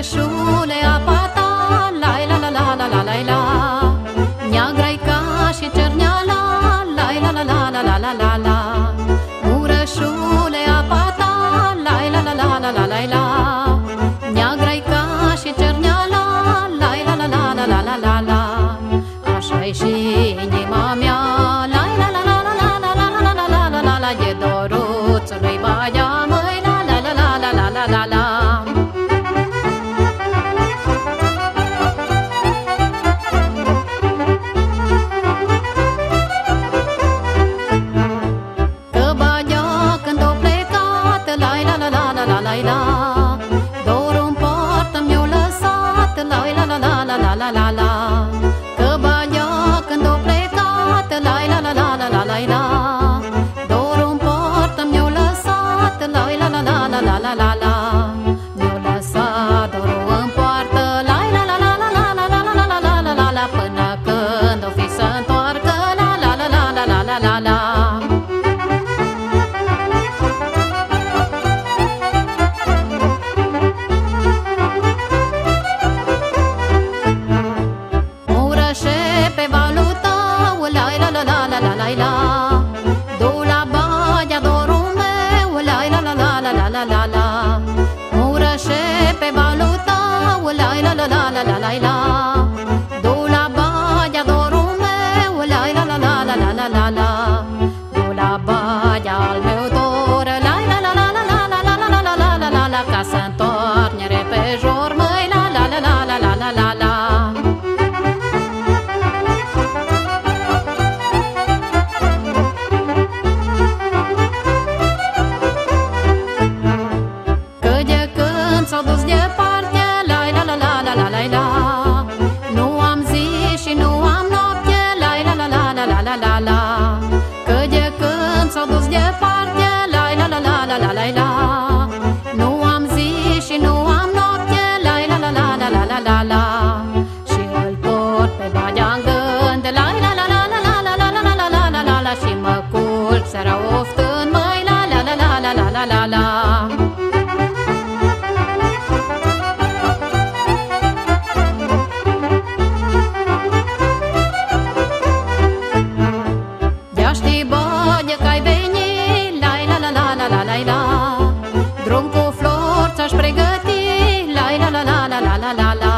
pătrășule, apa ta, la la la la la la la la Neagra-i ca și cerneala, la la la la la la la la la Urășule, apa ta, la la la la la la la la Neagra-i ca și cerneala, la la la la la la la la la Așa-i și inima mea, la la la la la la la la la la la la la E doruțului baia, măi, la la la la la la la la la la la la la la la la Dorul în poartă mi-o lăsat la la la la la la la la la Că baia când o plecat la la la la la la la la Dorul în poartă mi-o lăsat la la la la la la la la la Mi-o lăsat dorul în poartă la la la la la la la la la la la la la la Până când o fi să întoarcă la la la la la la la la la la la la la la Du la baia dorul meu La la la la la la la la la Murășe pe valul tău La la la la la la la la Du la baia dorul meu La la la la la la la la la Du la baia al meu la la la la la Nu am zi și nu am noapte La la la la la la la la la Că de când s-au dus departe La la la la la la la la Drum cu flori ți-aș pregăti La la la la la la la la la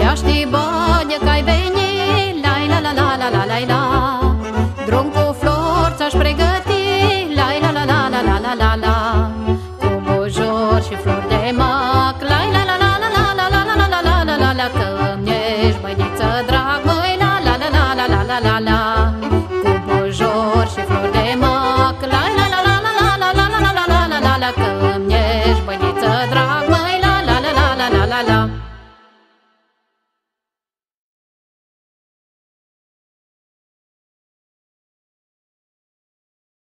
Ja știi, băie, că ai venit La la la la la la la la Drum cu flori ți-aș pregăti La la la la la la la la la Cu bujor și flori de mac La la la la la la la la la la la la la la Că îmi ești băiță drag Măi la la la la la la la la la la